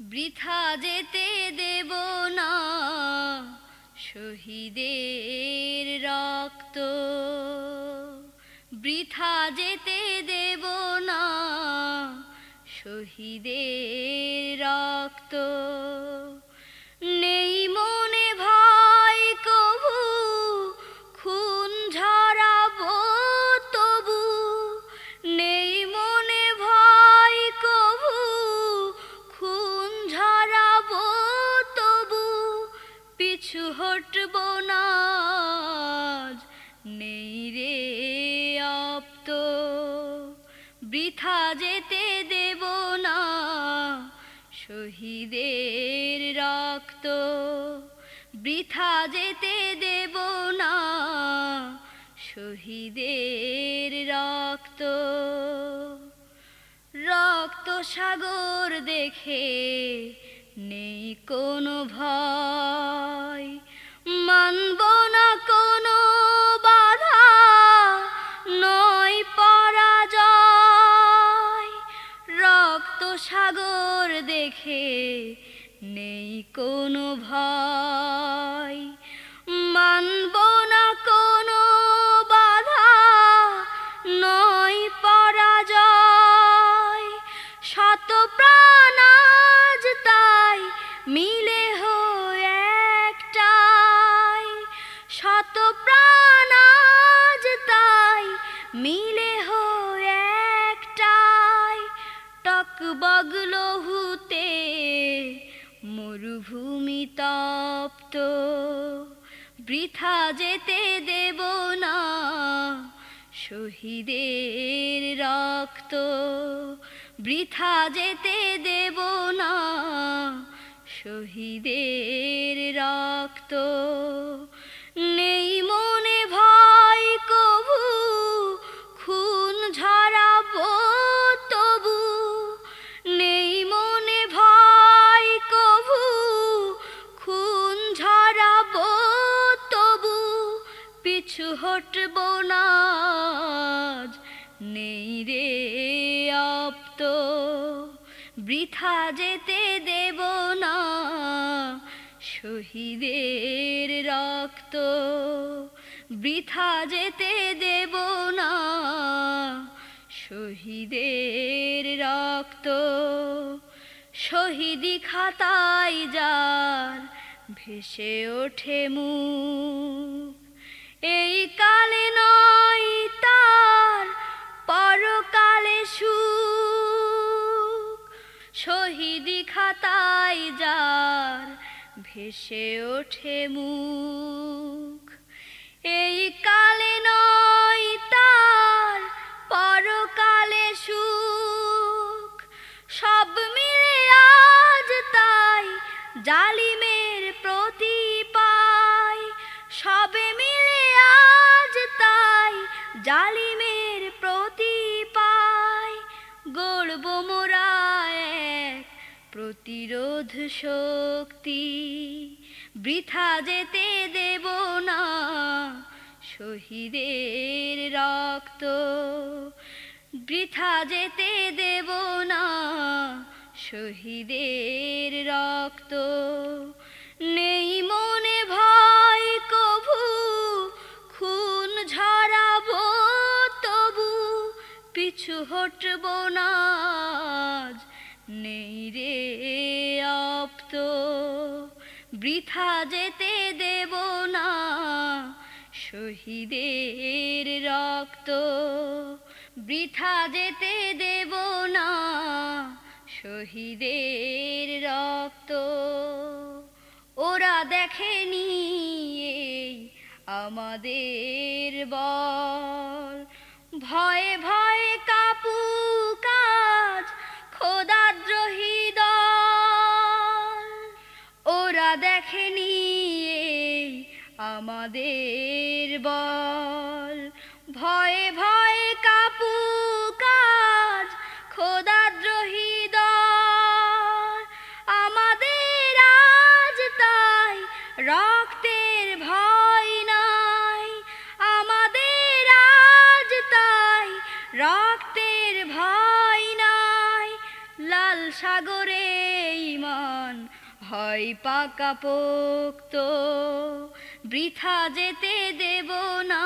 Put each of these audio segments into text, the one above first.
বৃথা যেতে দেব না শহীদের রক্ত। বৃথা যেতে দেব না শহীদের রক্ত। পিছু হটব না নেই রে অপ্ত বৃথা যেতে দেব না, শহীদের রক্ত। বৃথা যেতে দেব না, শহীদের রক্ত। রক্ত সাগর দেখে নেই কোনো ভয়। দেখে নেই কোনো ভয়। মানব না কোনো বাধা, নয় পরাজয়। শত প্রাণ আজ তাই মিলে হো একটাই। শত প্রাণ আজ তাই মিলে হো একটাই। টক বগলহুতে মরুভূমি তপ্ত বৃথা যেতে দেব না। শহীদের রক্ত বৃথা যেতে দেব না। শহীদের রক্ত পিছু হটব না নেই রে আপ্ত। বৃথা যেতে দেব না, শহীদের রক্ত। বৃথা যেতে দেব না, শহীদের রক্ত। শহীদি খাতায় যার ভেসে ওঠে মুখ এই কালে নয় তার পরকালে সুখ। শহীদি খাতায় যার ভেসে ওঠে মুখ। এই কালে নয় তার পরকালে সুখ। সব মিলে আজ তাই জালিমের মোরা প্রতিরোধ শক্তি। বৃথা যেতে দেব না শহীদের রক্ত। বৃথা যেতে দেব না শহীদের রক্ত। নেই মনে ভয়, কভু খুন ঝরাবো, তবু পিছু হটব আপ্ত বৃথা যেতে দেব না। শহীদের রক্ত, বৃথা যেতে দেব না। শহীদের রক্ত, ওরা দেখেনি আমাদের বল। ভয়ে আমাদের বল। ভয়ে ভয়ে কাপু কাজ খোদাদ্রোহী দল। আমাদের আজ তাই রক্তের ভয় নাই। আমাদের আজ তাই রক্তের ভয় নাই। লাল সাগরে ইমান হয় পাকা পোক্ত। বৃথা যেতে দেব না।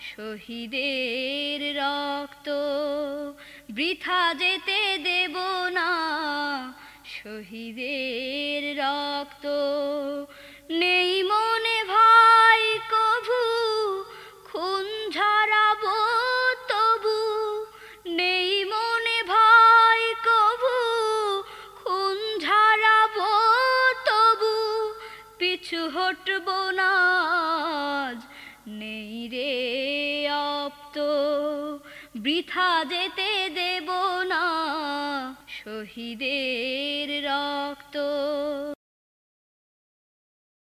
শহীদের রক্ত বৃথা যেতে দেব না। শহীদের রক্ত নেই অপ্ত বৃথা যেতে দেব না শহীদের রক্ত।